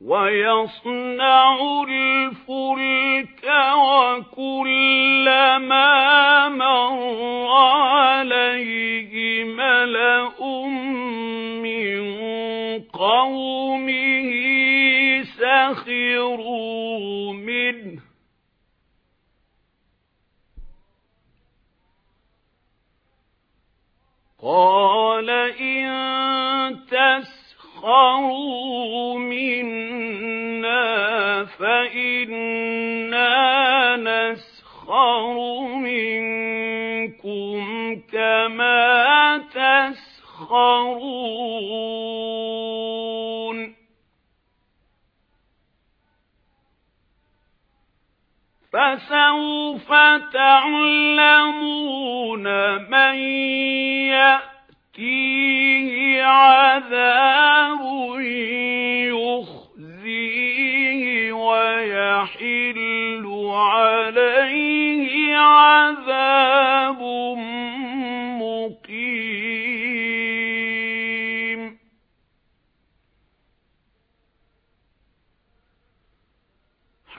وَيَصْنَعُ الْفُلْكَ وَكُلَّمَا مَرَّ عَلَيْهِ مَلَأٌ مِّن قَوْمِهِ سَخِرُوا مِنْهُ. قَالَ إِن تَسْخَرُوا مِنَّا فَإِنَّا نَسْخَرُ مِنكُمْ كَمَا تَسْخَرُونَ. فَسَوْفَ تَعْلَمُونَ مَن يَأْتِيهِ عَذَابٌ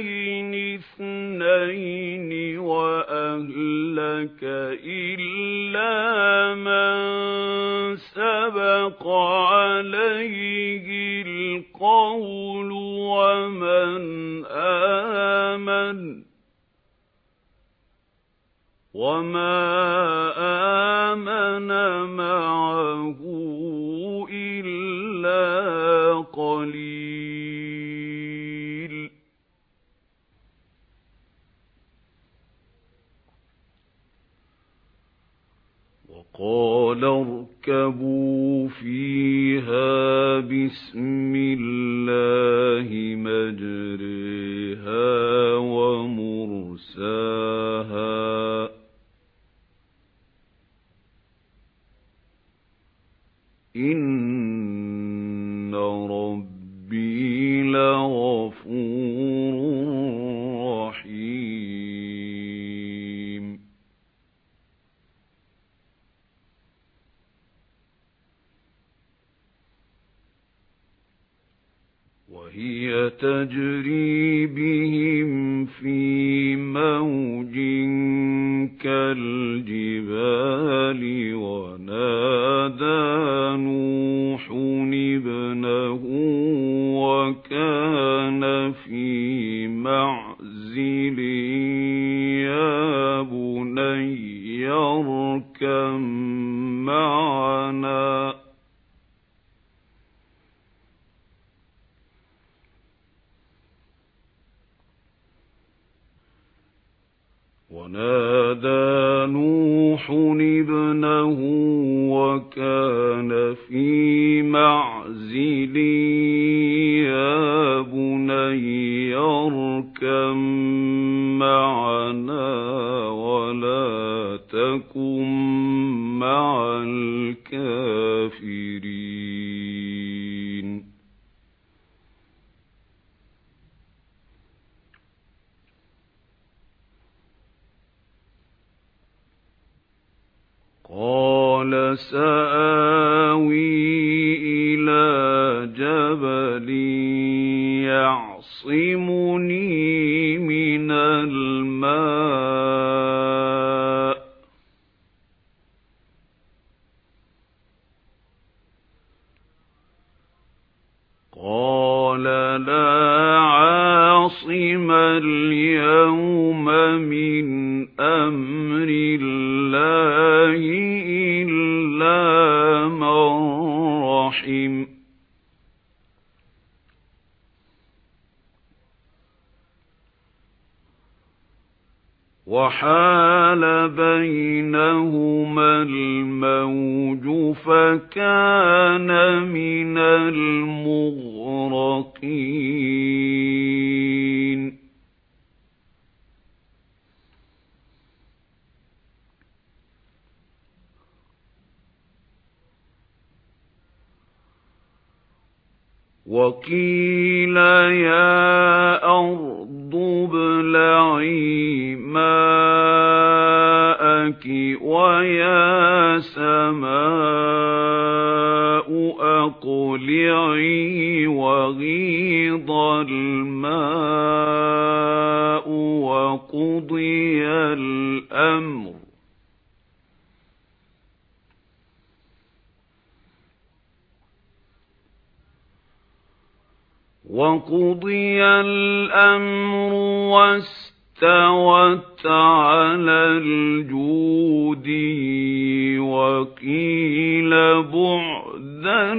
زوجين اثنين وأهلك إلا من سبق عليه القول ومن آمن وما وقال اركبوا فيها بسم الله مجريها ومرساها إن وهي تجري بهم في موج كالجبال ونادى نوح ونادى نوح ابنه وكان في معزل يا بني سآوي إِلَى جَبَلٍ يَعْصِمُنِي مِنَ الْمَاءِ. قَالَ لَا عَاصِمَ الْمَاءِ وحال بينهما الموج فكان من المغرقين. وقيل يا أقلعي وغيض الماء وقضي الأمر. وَقُضِيَ الْأَمْرُ وَاسْتَوَتْ عَلَى الْجُودِيِّ وَقِيلَ بُعْدًا